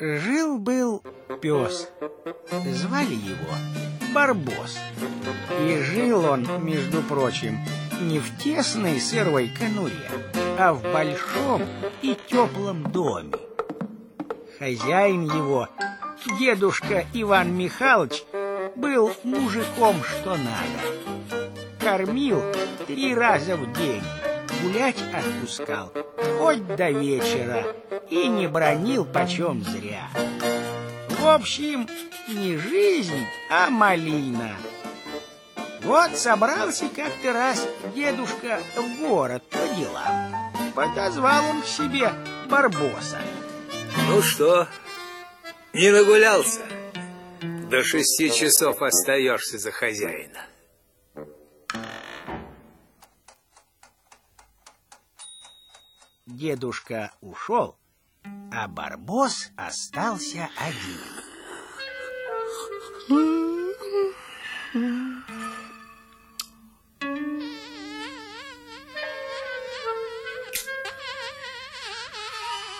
Жил-был пес. Звали его Барбос. И жил он, между прочим, не в тесной сырой конуре, а в большом и теплом доме. Хозяин его, дедушка Иван Михайлович, был мужиком что надо. Кормил три раза в день, гулять отпускал, хоть до вечера, и не бронил почем зря. В общем, не жизнь, а малина. Вот собрался как-то раз дедушка в город по делам. Подозвал он к себе Барбоса. Ну что, не нагулялся? До шести часов остаешься за хозяина. Дедушка ушел, а Барбос остался один.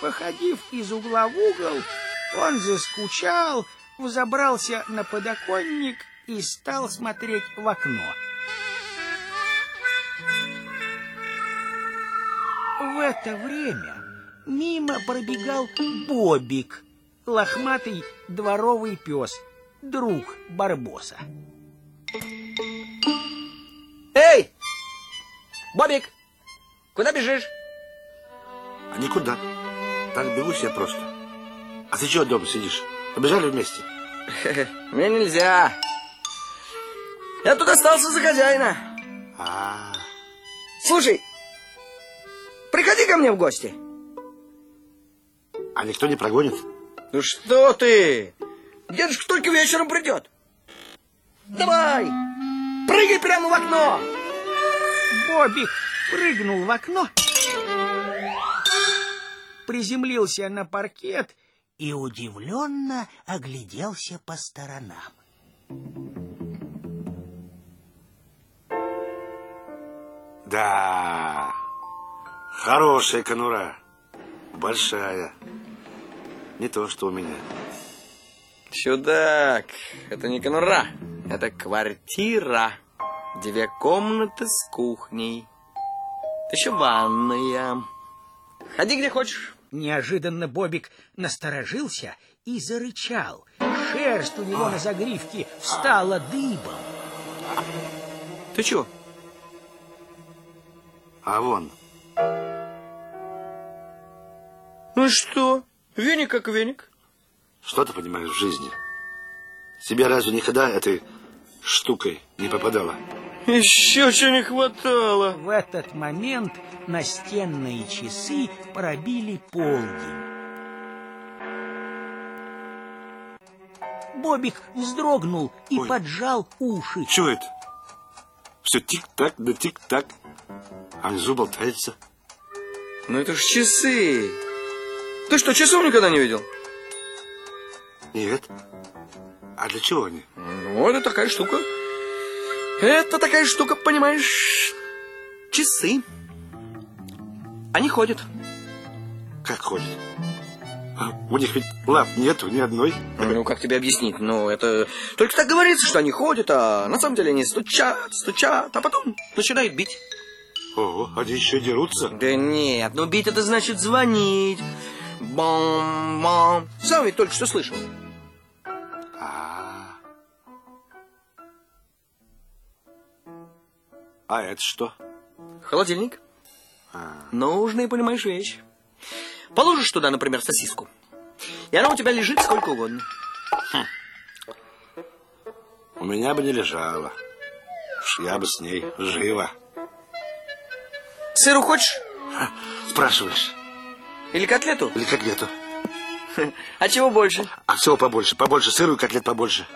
Походив из угла в угол, он заскучал, взобрался на подоконник и стал смотреть в окно. В это время мимо пробегал Бобик, лохматый дворовый пес, друг Барбоса. Эй! Бобик! Куда бежишь? А никуда. Так бегусь я просто. А ты чего дома сидишь? Побежали вместе? Мне нельзя. Я тут остался за хозяина. А, Слушай, приходи ко мне в гости. А никто не прогонит? Ну что ты? Дедушка только вечером придет. Давай, прыгай прямо в окно. Бобик прыгнул в окно, приземлился на паркет и удивленно огляделся по сторонам. Да, хорошая конура. Большая. Не то, что у меня. Чудак, это не конура, это квартира. Две комнаты с кухней. Еще ванная. Ходи где хочешь. Неожиданно Бобик насторожился и зарычал. Шерсть у него на загривке встала дыбом. Ты чего? А вон, Ну что? Веник как веник. что ты понимаешь в жизни? Тебе разве никогда этой штукой не попадало? Еще чего не хватало. В этот момент настенные часы пробили полдень. Бобик вздрогнул и Ой. поджал уши. Чего это? Все тик-так, да тик-так. А внизу болтается. Ну это ж часы. Ты что, часов никогда не видел? Нет. А для чего они? Ну, это такая штука. Это такая штука, понимаешь? Часы. Они ходят. Как ходят? А, У них ведь лап нету ни одной. Ну, как тебе объяснить? Ну, это только так говорится, что они ходят, а на самом деле они стучат, стучат, а потом начинают бить. Ого, они еще дерутся. Да нет, ну бить это значит звонить. Бам-бам. Сам ведь только что слышал. А, а это что? Холодильник. А, Нужная, понимаешь, вещь. Положишь туда, например, сосиску. И она у тебя лежит сколько угодно. у меня бы не лежала. Уж я бы с ней жила. Сыру хочешь? Спрашиваешь, Или котлету? или котлету? А чего больше? А всего побольше, побольше сыру и котлет побольше.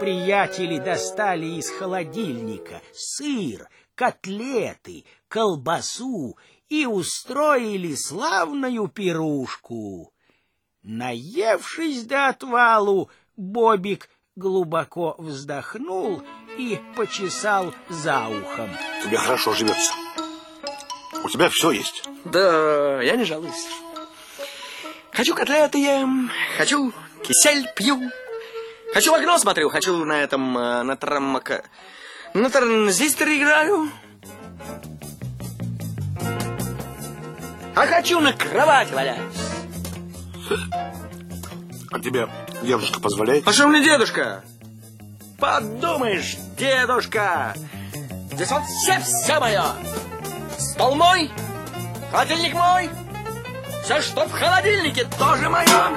Приятели достали из холодильника сыр, котлеты, колбасу и устроили славную пирушку. Наевшись до отвалу, Бобик глубоко вздохнул и почесал за ухом. Тебе хорошо живется. У тебя все есть. Да, я не жалуюсь. Хочу котлеты ем, хочу кисель пью, хочу в окно смотрю, хочу на этом, э, на траммака... На транзисторе играю. А хочу на кровать валяюсь. А тебе девушка позволяет? А что мне дедушка? Подумаешь, дедушка! Здесь вот все все мое! Стол мой, холодильник мой, все, что в холодильнике, тоже мое!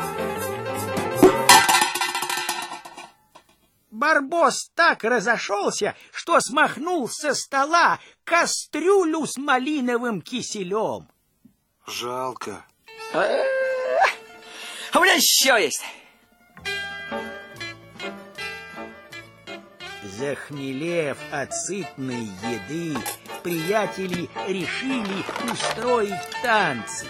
Барбос так разошелся, что смахнул со стола кастрюлю с малиновым киселем. Жалко. А у меня еще есть. Захмелев от сытной еды, приятели решили устроить танцы.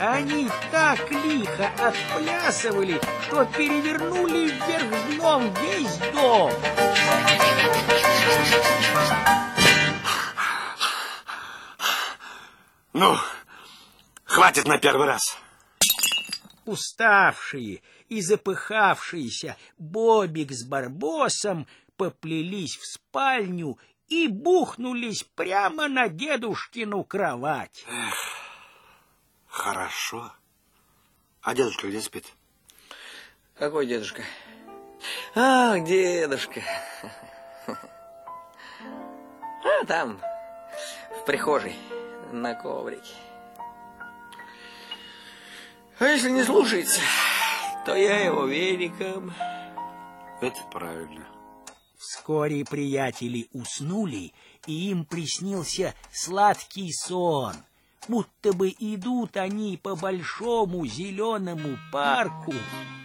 Они так лихо отплясывали, что перевернули вверх дном весь дом. Ну, хватит на первый раз. Уставшие и запыхавшиеся Бобик с Барбосом поплелись в спальню и бухнулись прямо на дедушкину кровать. Хорошо. А дедушка где спит? Какой дедушка? Ах, дедушка. А, там, в прихожей, на коврике. А если не слушается, то я его веником. Это правильно. Вскоре приятели уснули, и им приснился сладкий сон. Будто бы идут они по большому зеленому парку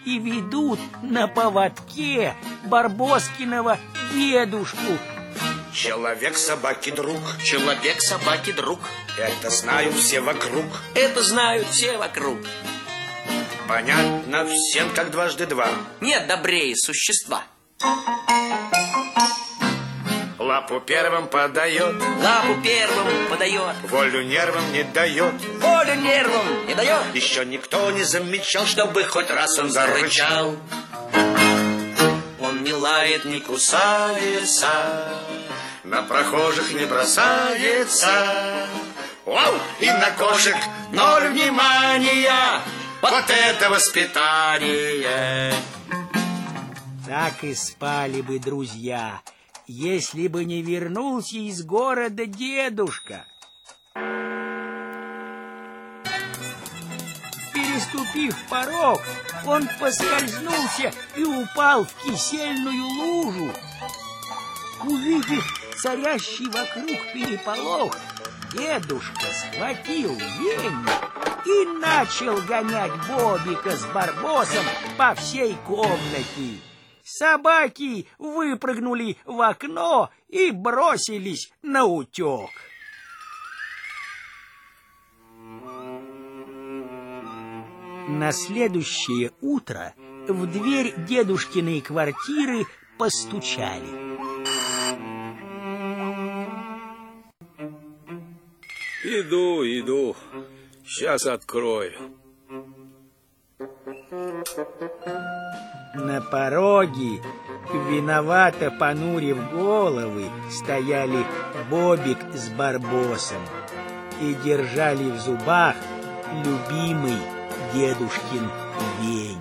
и ведут на поводке Барбоскиного дедушку. Человек собаки друг, Человек собаки друг. это знают все вокруг. Это знают все вокруг. Понятно всем, как дважды два. Нет добрее существа. Лапу первым подает, Лапу первым подает, волю нервам не дает. волю нервам не дает. Еще никто не замечал, чтобы хоть раз он зарычал. Он не лает, не кусается. На прохожих не бросается. Вау! И на кошек ноль внимания. Вот это воспитание! Так и спали бы друзья, если бы не вернулся из города дедушка. Переступив порог, он поскользнулся и упал в кисельную лужу. Увидев царящий вокруг переполох, дедушка схватил веник и начал гонять Бобика с Барбосом по всей комнате. Собаки выпрыгнули в окно и бросились на утек. На следующее утро в дверь дедушкиной квартиры постучали. Иду, иду. Сейчас открою. На пороге, виновато понурив головы, стояли Бобик с Барбосом и держали в зубах любимый дедушкин веник.